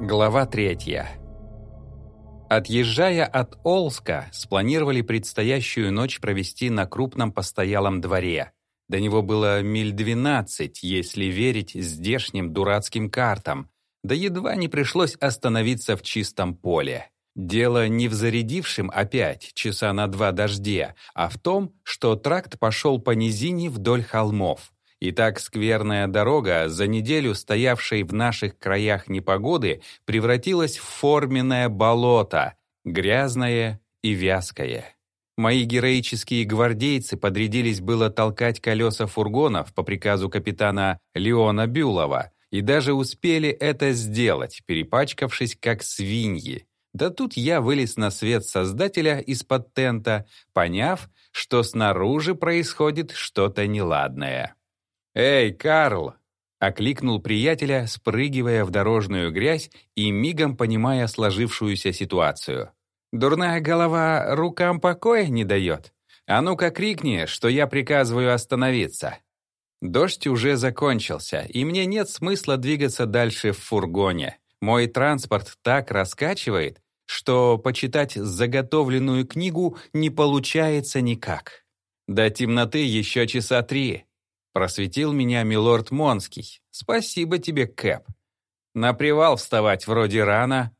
Глава третья. Отъезжая от Олска, спланировали предстоящую ночь провести на крупном постоялом дворе. До него было миль 12, если верить здешним дурацким картам, да едва не пришлось остановиться в чистом поле. Дело не в зарядившем опять часа на два дожде, а в том, что тракт пошел по низине вдоль холмов. И так скверная дорога, за неделю стоявшей в наших краях непогоды, превратилась в форменное болото, грязное и вязкое. Мои героические гвардейцы подрядились было толкать колеса фургонов по приказу капитана Леона Бюлова, и даже успели это сделать, перепачкавшись как свиньи. Да тут я вылез на свет Создателя из-под тента, поняв, что снаружи происходит что-то неладное. «Эй, Карл!» — окликнул приятеля, спрыгивая в дорожную грязь и мигом понимая сложившуюся ситуацию. «Дурная голова рукам покоя не дает? А ну-ка крикни, что я приказываю остановиться!» Дождь уже закончился, и мне нет смысла двигаться дальше в фургоне. Мой транспорт так раскачивает, что почитать заготовленную книгу не получается никак. До темноты еще часа три, Просветил меня милорд Монский. Спасибо тебе, Кэп. На привал вставать вроде рано.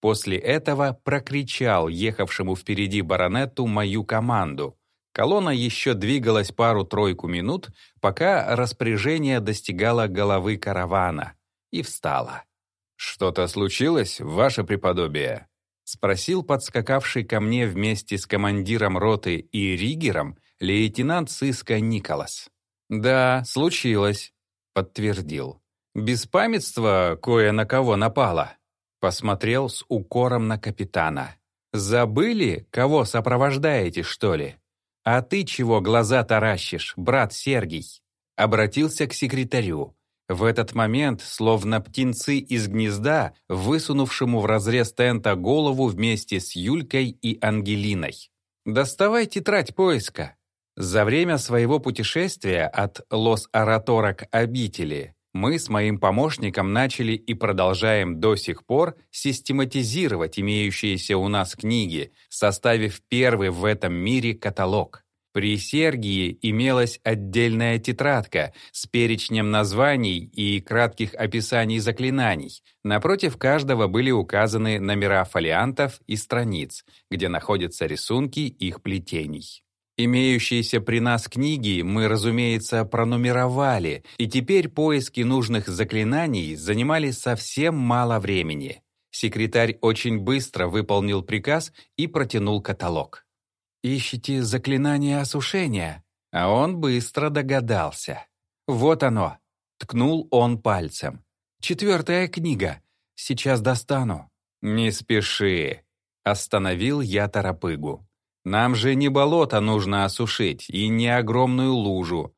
После этого прокричал ехавшему впереди баронету мою команду. Колонна еще двигалась пару-тройку минут, пока распоряжение достигало головы каравана, и встала. «Что-то случилось, ваше преподобие?» — спросил подскакавший ко мне вместе с командиром роты и ригером лейтенант сыска Николас. «Да, случилось», — подтвердил. «Беспамятство кое на кого напало». Посмотрел с укором на капитана. «Забыли, кого сопровождаете, что ли? А ты чего глаза таращишь, брат Сергий?» Обратился к секретарю. В этот момент, словно птенцы из гнезда, высунувшему в разрез тента голову вместе с Юлькой и Ангелиной. «Доставай тетрадь поиска», за время своего путешествия от Лос-Аратора к обители мы с моим помощником начали и продолжаем до сих пор систематизировать имеющиеся у нас книги, составив первый в этом мире каталог. При Сергии имелась отдельная тетрадка с перечнем названий и кратких описаний заклинаний. Напротив каждого были указаны номера фолиантов и страниц, где находятся рисунки их плетений. Имеющиеся при нас книги мы, разумеется, пронумеровали, и теперь поиски нужных заклинаний занимали совсем мало времени. Секретарь очень быстро выполнил приказ и протянул каталог. «Ищите заклинание осушения?» А он быстро догадался. «Вот оно!» — ткнул он пальцем. «Четвертая книга. Сейчас достану». «Не спеши!» — остановил я торопыгу. Нам же не болото нужно осушить и не огромную лужу.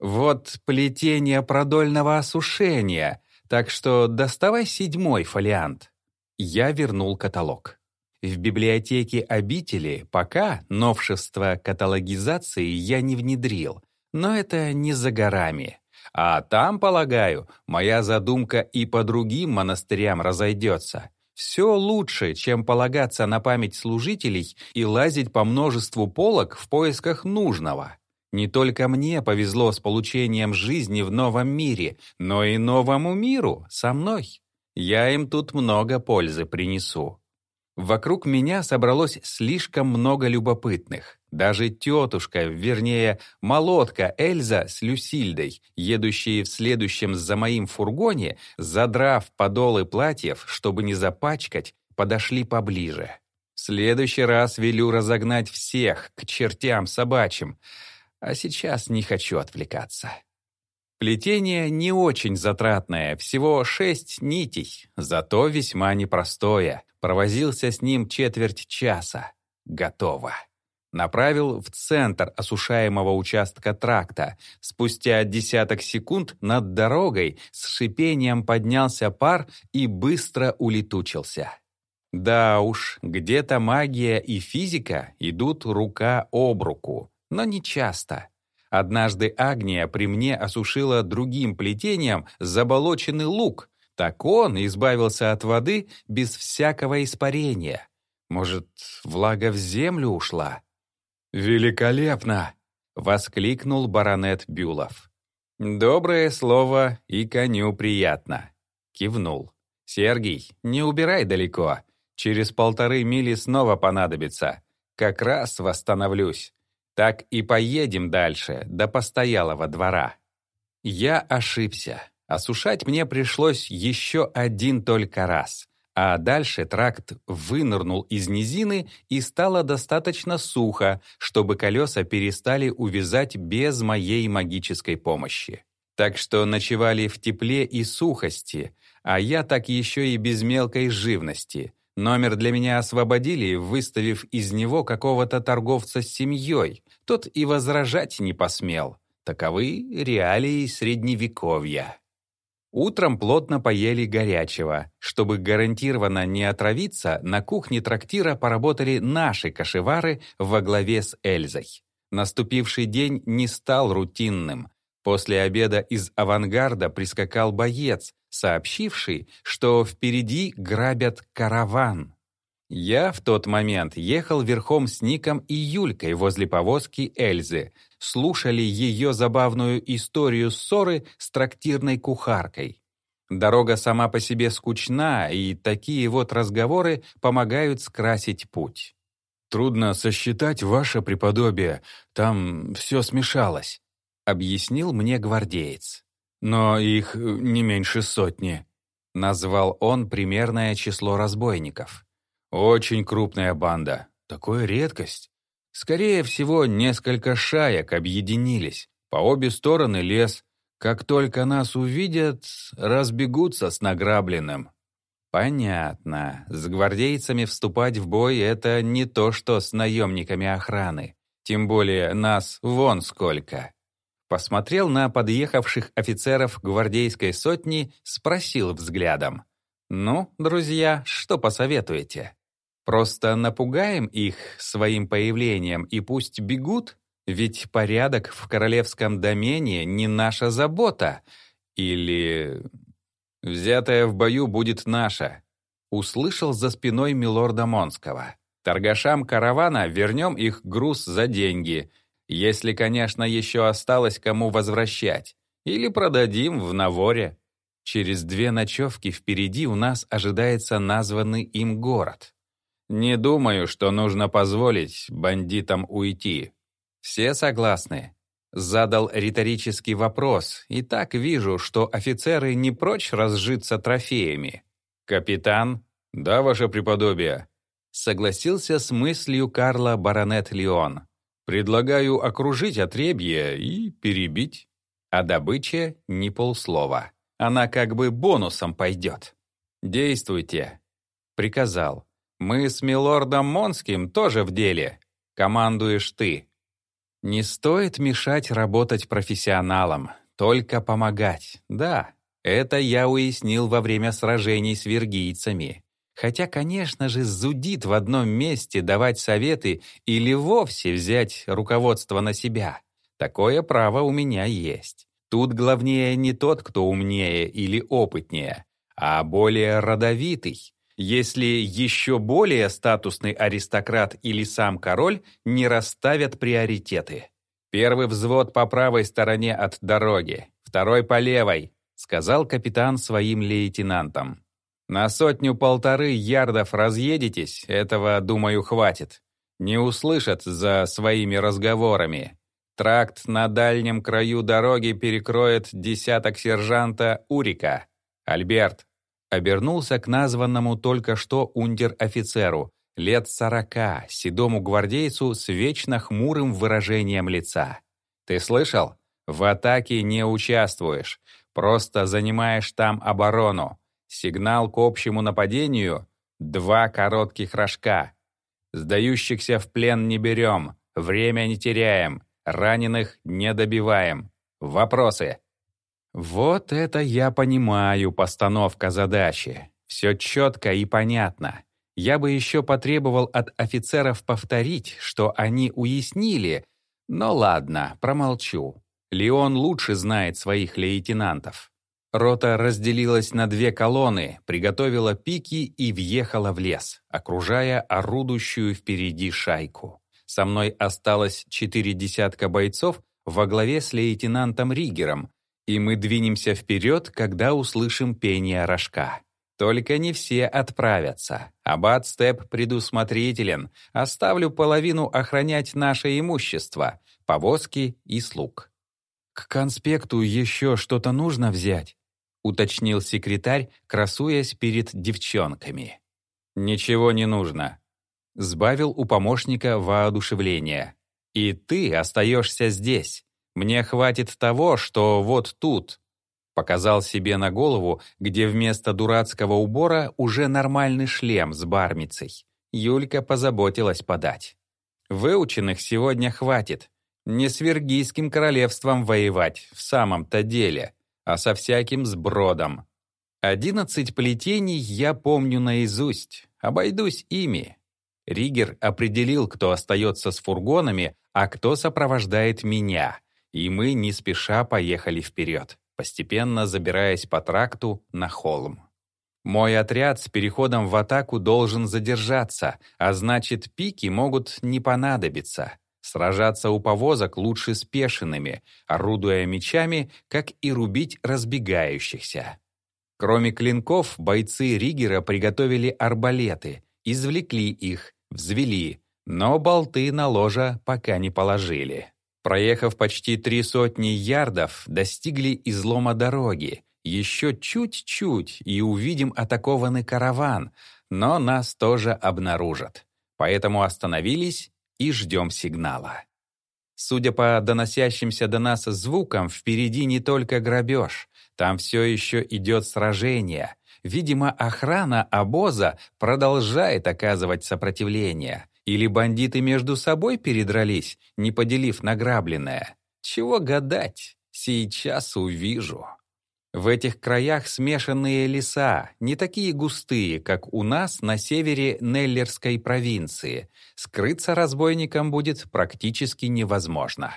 Вот плетение продольного осушения, так что доставай седьмой фолиант. Я вернул каталог. В библиотеке обители пока новшество каталогизации я не внедрил, но это не за горами. А там, полагаю, моя задумка и по другим монастырям разойдется. Все лучше, чем полагаться на память служителей и лазить по множеству полок в поисках нужного. Не только мне повезло с получением жизни в новом мире, но и новому миру со мной. Я им тут много пользы принесу. Вокруг меня собралось слишком много любопытных. Даже тетушка, вернее, молотка Эльза с Люсильдой, едущие в следующем за моим фургоне, задрав подолы платьев, чтобы не запачкать, подошли поближе. В следующий раз велю разогнать всех к чертям собачьим, а сейчас не хочу отвлекаться. Плетение не очень затратное, всего шесть нитей, зато весьма непростое. Провозился с ним четверть часа. Готово направил в центр осушаемого участка тракта. Спустя десяток секунд над дорогой с шипением поднялся пар и быстро улетучился. Да уж, где-то магия и физика идут рука об руку, но не часто. Однажды Агния при мне осушила другим плетением заболоченный лук, Так он избавился от воды без всякого испарения. Может, влага в землю ушла? «Великолепно!» — воскликнул баронет Бюлов. «Доброе слово и коню приятно», — кивнул. «Сергий, не убирай далеко. Через полторы мили снова понадобится. Как раз восстановлюсь. Так и поедем дальше, до постоялого двора». Я ошибся. Осушать мне пришлось еще один только раз. А дальше тракт вынырнул из низины и стало достаточно сухо, чтобы колеса перестали увязать без моей магической помощи. Так что ночевали в тепле и сухости, а я так еще и без мелкой живности. Номер для меня освободили, выставив из него какого-то торговца с семьей. Тот и возражать не посмел. Таковы реалии Средневековья. Утром плотно поели горячего. Чтобы гарантированно не отравиться, на кухне трактира поработали наши кашевары во главе с Эльзой. Наступивший день не стал рутинным. После обеда из авангарда прискакал боец, сообщивший, что впереди грабят караван. Я в тот момент ехал верхом с Ником и Юлькой возле повозки Эльзы, слушали ее забавную историю ссоры с трактирной кухаркой. Дорога сама по себе скучна, и такие вот разговоры помогают скрасить путь. «Трудно сосчитать ваше преподобие, там все смешалось», — объяснил мне гвардеец. «Но их не меньше сотни», — назвал он примерное число разбойников. «Очень крупная банда. Такое редкость. Скорее всего, несколько шаек объединились. По обе стороны лес. Как только нас увидят, разбегутся с награбленным. Понятно. С гвардейцами вступать в бой — это не то, что с наемниками охраны. Тем более нас вон сколько. Посмотрел на подъехавших офицеров гвардейской сотни, спросил взглядом. «Ну, друзья, что посоветуете?» Просто напугаем их своим появлением и пусть бегут? Ведь порядок в королевском домене не наша забота. Или... «Взятая в бою будет наша», — услышал за спиной милорда Монского. «Торгашам каравана вернем их груз за деньги, если, конечно, еще осталось кому возвращать, или продадим в наворе. Через две ночевки впереди у нас ожидается названный им город. Не думаю, что нужно позволить бандитам уйти. Все согласны? Задал риторический вопрос, и так вижу, что офицеры не прочь разжиться трофеями. Капитан? Да, ваше преподобие. Согласился с мыслью Карла баронет Леон. Предлагаю окружить отребье и перебить. О добыче ни полслова. Она как бы бонусом пойдет. «Действуйте», — приказал. Мы с милордом Монским тоже в деле. Командуешь ты. Не стоит мешать работать профессионалам, только помогать. Да, это я уяснил во время сражений с вергийцами. Хотя, конечно же, зудит в одном месте давать советы или вовсе взять руководство на себя. Такое право у меня есть. Тут главнее не тот, кто умнее или опытнее, а более родовитый, если еще более статусный аристократ или сам король не расставят приоритеты. Первый взвод по правой стороне от дороги, второй по левой, сказал капитан своим лейтенантам. На сотню-полторы ярдов разъедетесь, этого, думаю, хватит. Не услышат за своими разговорами. Тракт на дальнем краю дороги перекроет десяток сержанта Урика. Альберт, Обернулся к названному только что унтер-офицеру, лет сорока, седому гвардейцу с вечно хмурым выражением лица. «Ты слышал? В атаке не участвуешь, просто занимаешь там оборону. Сигнал к общему нападению — два коротких рожка. Сдающихся в плен не берем, время не теряем, раненых не добиваем. Вопросы?» Вот это я понимаю, постановка задачи. Все четко и понятно. Я бы еще потребовал от офицеров повторить, что они уяснили, но ладно, промолчу. Леон лучше знает своих лейтенантов. Рота разделилась на две колонны, приготовила пики и въехала в лес, окружая орудущую впереди шайку. Со мной осталось четыре десятка бойцов во главе с лейтенантом Ригером, и мы двинемся вперед, когда услышим пение рожка. Только не все отправятся. Аббат Степ предусмотрителен. Оставлю половину охранять наше имущество, повозки и слуг. «К конспекту еще что-то нужно взять?» уточнил секретарь, красуясь перед девчонками. «Ничего не нужно», — сбавил у помощника воодушевление. «И ты остаешься здесь. Мне хватит того, что вот тут». Показал себе на голову, где вместо дурацкого убора уже нормальный шлем с бармицей. Юлька позаботилась подать. «Выученных сегодня хватит. Не с Вергийским королевством воевать, в самом-то деле а со всяким сбродом. Одиннадцать плетений я помню наизусть, обойдусь ими. Ригер определил, кто остается с фургонами, а кто сопровождает меня, и мы не спеша поехали вперед, постепенно забираясь по тракту на холм. Мой отряд с переходом в атаку должен задержаться, а значит, пики могут не понадобиться. Сражаться у повозок лучше спешенными, орудуя мечами, как и рубить разбегающихся. Кроме клинков, бойцы Ригера приготовили арбалеты, извлекли их, взвели, но болты на ложа пока не положили. Проехав почти три сотни ярдов, достигли излома дороги. Еще чуть-чуть, и увидим атакованный караван, но нас тоже обнаружат. Поэтому остановились и ждем сигнала. Судя по доносящимся до нас звукам, впереди не только грабеж, там все еще идет сражение. Видимо, охрана обоза продолжает оказывать сопротивление. Или бандиты между собой передрались, не поделив награбленное. Чего гадать? Сейчас увижу. В этих краях смешанные леса, не такие густые, как у нас на севере Неллерской провинции. Скрыться разбойникам будет практически невозможно.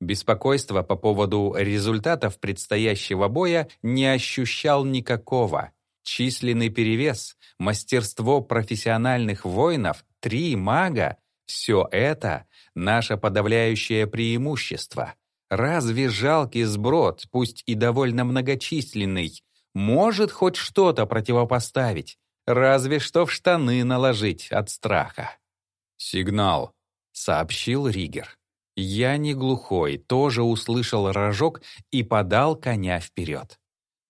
Беспокойства по поводу результатов предстоящего боя не ощущал никакого. Численный перевес, мастерство профессиональных воинов, три мага — все это — наше подавляющее преимущество — Разве жалкий сброд, пусть и довольно многочисленный, может хоть что-то противопоставить? Разве что в штаны наложить от страха. «Сигнал», — сообщил Ригер. Я не глухой, тоже услышал рожок и подал коня вперед.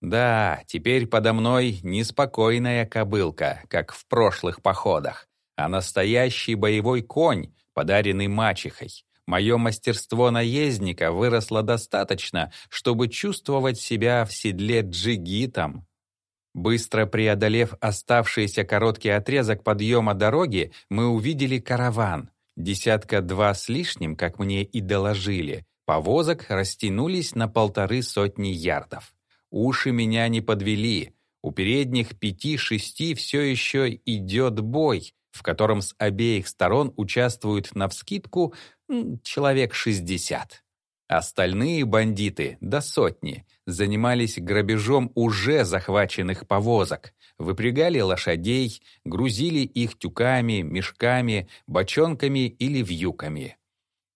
Да, теперь подо мной неспокойная кобылка, как в прошлых походах, а настоящий боевой конь, подаренный мачехой. Мое мастерство наездника выросло достаточно, чтобы чувствовать себя в седле джигитом. Быстро преодолев оставшийся короткий отрезок подъема дороги, мы увидели караван. Десятка-два с лишним, как мне и доложили, повозок растянулись на полторы сотни ярдов. Уши меня не подвели. У передних пяти-шести все еще идет бой, в котором с обеих сторон участвуют навскидку человек 60. Остальные бандиты, до сотни, занимались грабежом уже захваченных повозок, выпрягали лошадей, грузили их тюками, мешками, бочонками или вьюками.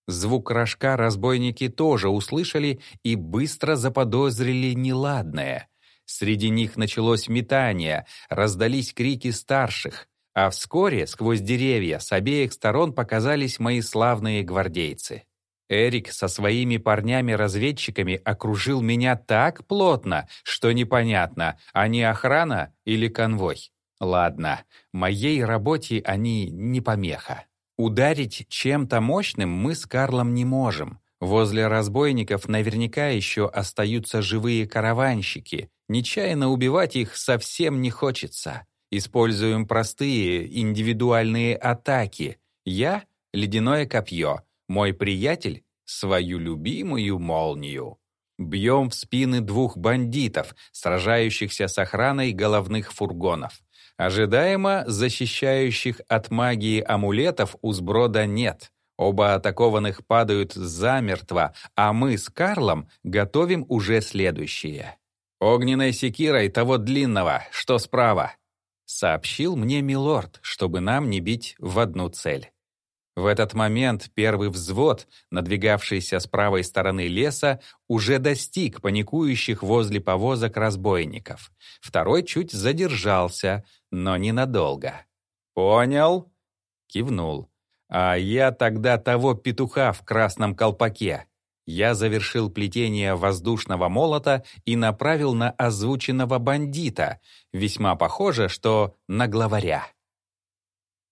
Звук рожка разбойники тоже услышали и быстро заподозрили неладное. Среди них началось метание, раздались крики старших, а вскоре сквозь деревья с обеих сторон показались мои славные гвардейцы. Эрик со своими парнями-разведчиками окружил меня так плотно, что непонятно, они охрана или конвой. Ладно, моей работе они не помеха. Ударить чем-то мощным мы с Карлом не можем. Возле разбойников наверняка еще остаются живые караванщики. Нечаянно убивать их совсем не хочется. Используем простые индивидуальные атаки. Я — ледяное копье, мой приятель — свою любимую молнию. Бьем в спины двух бандитов, сражающихся с охраной головных фургонов. Ожидаемо защищающих от магии амулетов у сброда нет. Оба атакованных падают замертво, а мы с Карлом готовим уже следующее. огненной секирой того длинного, что справа», сообщил мне милорд, чтобы нам не бить в одну цель. В этот момент первый взвод, надвигавшийся с правой стороны леса, уже достиг паникующих возле повозок разбойников. Второй чуть задержался, но ненадолго. «Понял?» — кивнул. «А я тогда того петуха в красном колпаке». Я завершил плетение воздушного молота и направил на озвученного бандита, весьма похоже, что на главаря.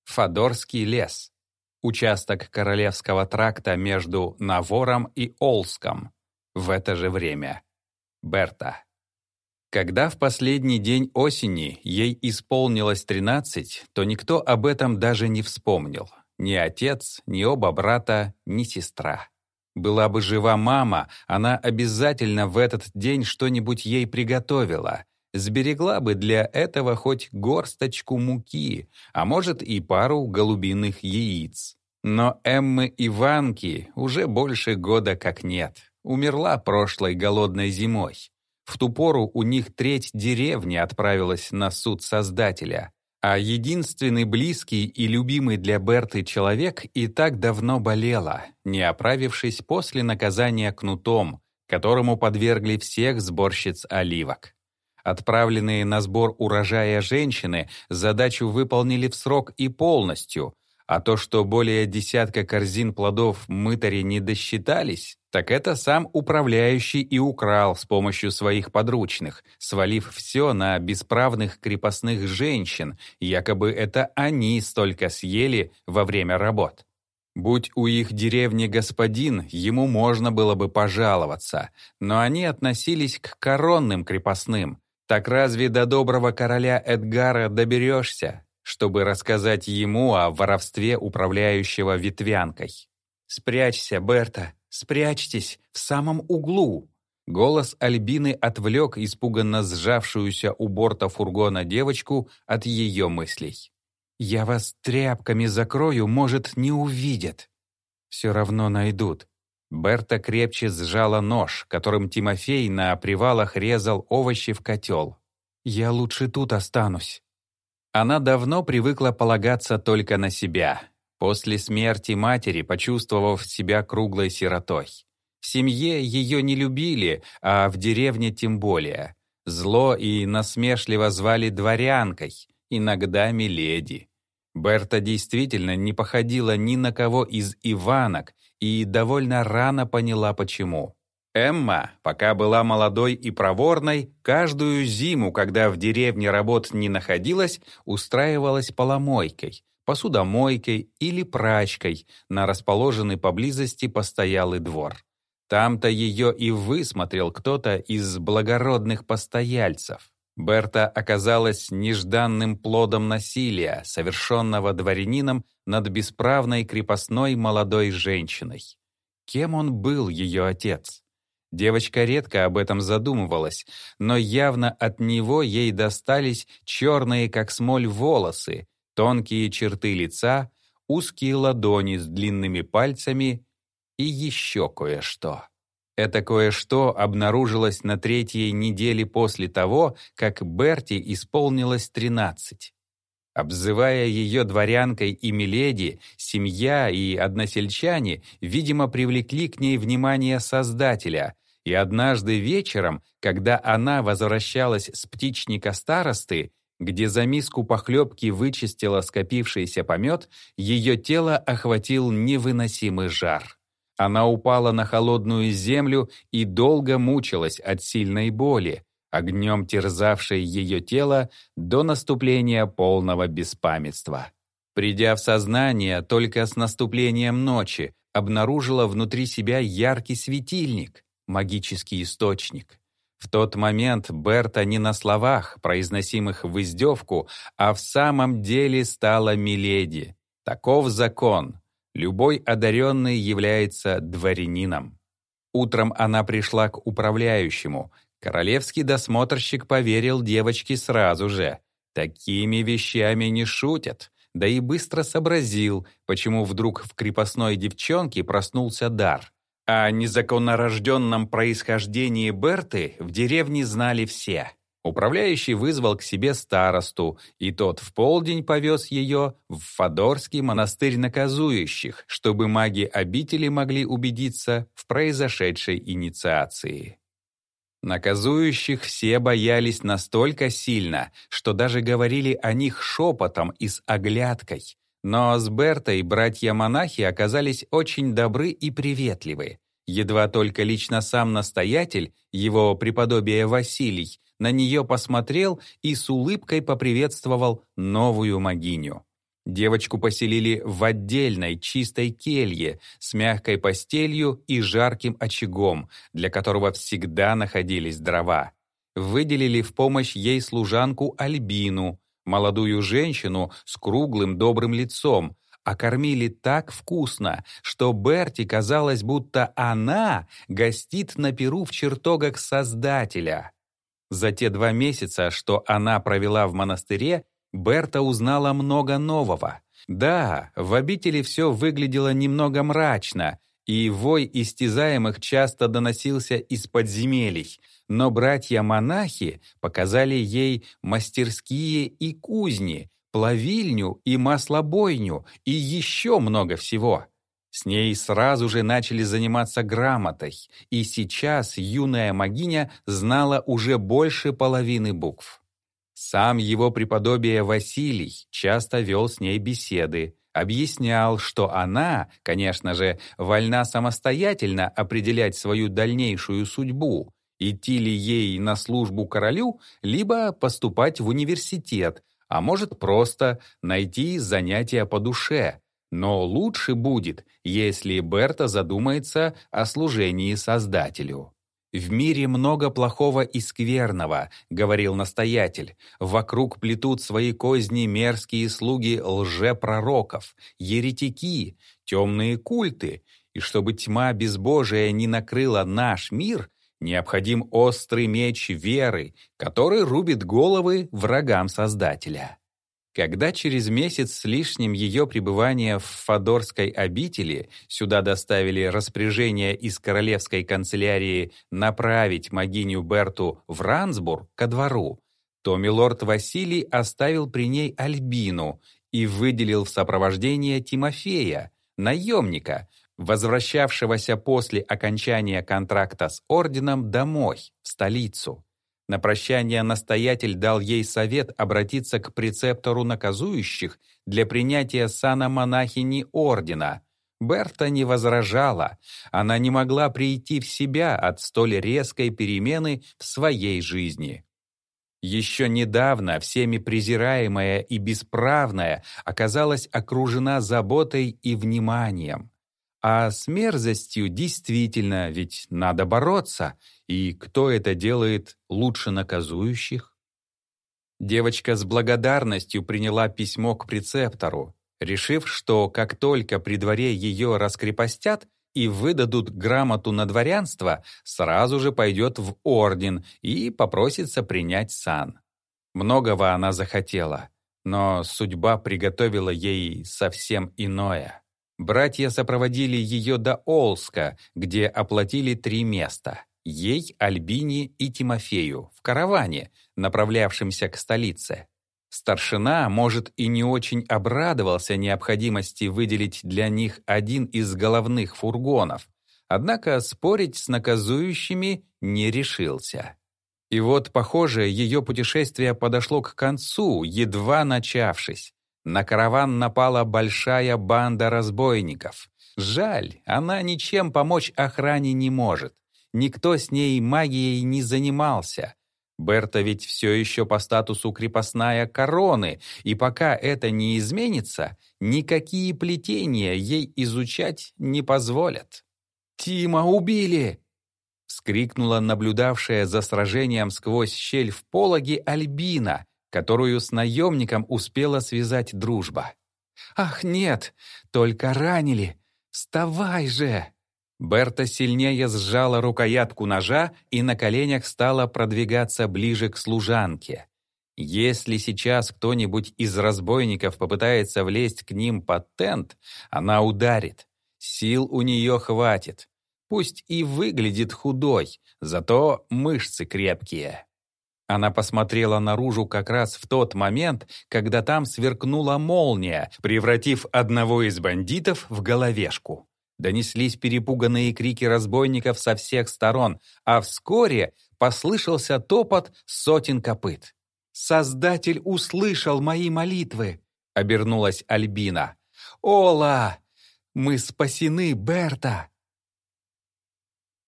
Фадорский лес участок Королевского тракта между Навором и Олском. В это же время. Берта. Когда в последний день осени ей исполнилось 13, то никто об этом даже не вспомнил. Ни отец, ни оба брата, ни сестра. Была бы жива мама, она обязательно в этот день что-нибудь ей приготовила. Сберегла бы для этого хоть горсточку муки, а может и пару голубиных яиц. Но Эммы Иванки уже больше года как нет. Умерла прошлой голодной зимой. В ту пору у них треть деревни отправилась на суд Создателя, а единственный близкий и любимый для Берты человек и так давно болела, не оправившись после наказания кнутом, которому подвергли всех сборщиц оливок. Отправленные на сбор урожая женщины задачу выполнили в срок и полностью, а то, что более десятка корзин плодов мытари не досчитались, так это сам управляющий и украл с помощью своих подручных, свалив все на бесправных крепостных женщин, якобы это они столько съели во время работ. Будь у их деревни господин, ему можно было бы пожаловаться, но они относились к коронным крепостным, так разве до доброго короля Эдгара доберешься, чтобы рассказать ему о воровстве управляющего ветвянкой? «Спрячься, Берта, спрячьтесь в самом углу!» Голос Альбины отвлек испуганно сжавшуюся у борта фургона девочку от ее мыслей. «Я вас тряпками закрою, может, не увидят. Все равно найдут. Берта крепче сжала нож, которым Тимофей на привалах резал овощи в котел. «Я лучше тут останусь». Она давно привыкла полагаться только на себя, после смерти матери почувствовав себя круглой сиротой. В семье ее не любили, а в деревне тем более. Зло и насмешливо звали дворянкой, иногда миледи. Берта действительно не походила ни на кого из Иванок и довольно рано поняла почему. Эмма, пока была молодой и проворной, каждую зиму, когда в деревне работ не находилось, устраивалась поломойкой, посудомойкой или прачкой на расположенный поблизости постоялый двор. Там-то ее и высмотрел кто-то из благородных постояльцев. Берта оказалась нежданным плодом насилия, совершенного дворянином над бесправной крепостной молодой женщиной. Кем он был, ее отец? Девочка редко об этом задумывалась, но явно от него ей достались черные, как смоль, волосы, тонкие черты лица, узкие ладони с длинными пальцами и еще кое-что. Это кое-что обнаружилось на третьей неделе после того, как Берти исполнилось 13. Обзывая ее дворянкой и миледи, семья и односельчане, видимо, привлекли к ней внимание Создателя, и однажды вечером, когда она возвращалась с птичника старосты, где за миску похлебки вычистила скопившийся помет, ее тело охватил невыносимый жар. Она упала на холодную землю и долго мучилась от сильной боли, огнем терзавшей ее тело до наступления полного беспамятства. Придя в сознание только с наступлением ночи, обнаружила внутри себя яркий светильник, магический источник. В тот момент Берта не на словах, произносимых в издевку, а в самом деле стала Миледи. Таков закон, Любой одаренный является дворянином. Утром она пришла к управляющему. Королевский досмотрщик поверил девочке сразу же. Такими вещами не шутят. Да и быстро сообразил, почему вдруг в крепостной девчонке проснулся дар. О незаконнорожденном происхождении Берты в деревне знали все. Управляющий вызвал к себе старосту, и тот в полдень повез ее в Фадорский монастырь наказующих, чтобы маги обители могли убедиться в произошедшей инициации. Наказующих все боялись настолько сильно, что даже говорили о них шепотом и с оглядкой. Но с Бертой братья-монахи оказались очень добры и приветливы. Едва только лично сам настоятель, его преподобие Василий, на нее посмотрел и с улыбкой поприветствовал новую могиню. Девочку поселили в отдельной чистой келье с мягкой постелью и жарким очагом, для которого всегда находились дрова. Выделили в помощь ей служанку Альбину, молодую женщину с круглым добрым лицом, а кормили так вкусно, что Берти казалось, будто она гостит на перу в чертогах Создателя. За те два месяца, что она провела в монастыре, Берта узнала много нового. Да, в обители все выглядело немного мрачно, и вой истязаемых часто доносился из подземелий, но братья-монахи показали ей мастерские и кузни, плавильню и маслобойню и еще много всего. С ней сразу же начали заниматься грамотой, и сейчас юная магиня знала уже больше половины букв. Сам его преподобие Василий часто вел с ней беседы, объяснял, что она, конечно же, вольна самостоятельно определять свою дальнейшую судьбу, идти ли ей на службу королю, либо поступать в университет, а может просто найти занятия по душе, но лучше будет, если Берта задумается о служении Создателю. «В мире много плохого и скверного», — говорил настоятель. «Вокруг плетут свои козни мерзкие слуги лжепророков, еретики, темные культы. И чтобы тьма безбожия не накрыла наш мир, необходим острый меч веры, который рубит головы врагам Создателя». Когда через месяц с лишним ее пребывания в Фадорской обители сюда доставили распоряжение из королевской канцелярии направить могиню Берту в Рансбург ко двору, то милорд Василий оставил при ней Альбину и выделил в сопровождение Тимофея, наемника, возвращавшегося после окончания контракта с орденом домой, в столицу. На прощание настоятель дал ей совет обратиться к прецептору наказующих для принятия сана монахини ордена. Берта не возражала, она не могла прийти в себя от столь резкой перемены в своей жизни. Еще недавно всеми презираемая и бесправная оказалась окружена заботой и вниманием. А с мерзостью действительно ведь надо бороться, и кто это делает лучше наказующих? Девочка с благодарностью приняла письмо к прецептору, решив, что как только при дворе ее раскрепостят и выдадут грамоту на дворянство, сразу же пойдет в орден и попросится принять сан. Многого она захотела, но судьба приготовила ей совсем иное. Братья сопроводили ее до Олска, где оплатили три места. Ей, Альбине и Тимофею в караване, направлявшемся к столице. Старшина, может, и не очень обрадовался необходимости выделить для них один из головных фургонов, однако спорить с наказующими не решился. И вот, похоже, ее путешествие подошло к концу, едва начавшись. На караван напала большая банда разбойников. Жаль, она ничем помочь охране не может. Никто с ней магией не занимался. Берта ведь все еще по статусу крепостная короны, и пока это не изменится, никакие плетения ей изучать не позволят. «Тима убили!» — вскрикнула наблюдавшая за сражением сквозь щель в пологе Альбина, которую с наемником успела связать дружба. «Ах, нет! Только ранили! Вставай же!» Берта сильнее сжала рукоятку ножа и на коленях стала продвигаться ближе к служанке. Если сейчас кто-нибудь из разбойников попытается влезть к ним под тент, она ударит. Сил у нее хватит. Пусть и выглядит худой, зато мышцы крепкие. Она посмотрела наружу как раз в тот момент, когда там сверкнула молния, превратив одного из бандитов в головешку. Донеслись перепуганные крики разбойников со всех сторон, а вскоре послышался топот сотен копыт. «Создатель услышал мои молитвы!» — обернулась Альбина. «Ола! Мы спасены, Берта!»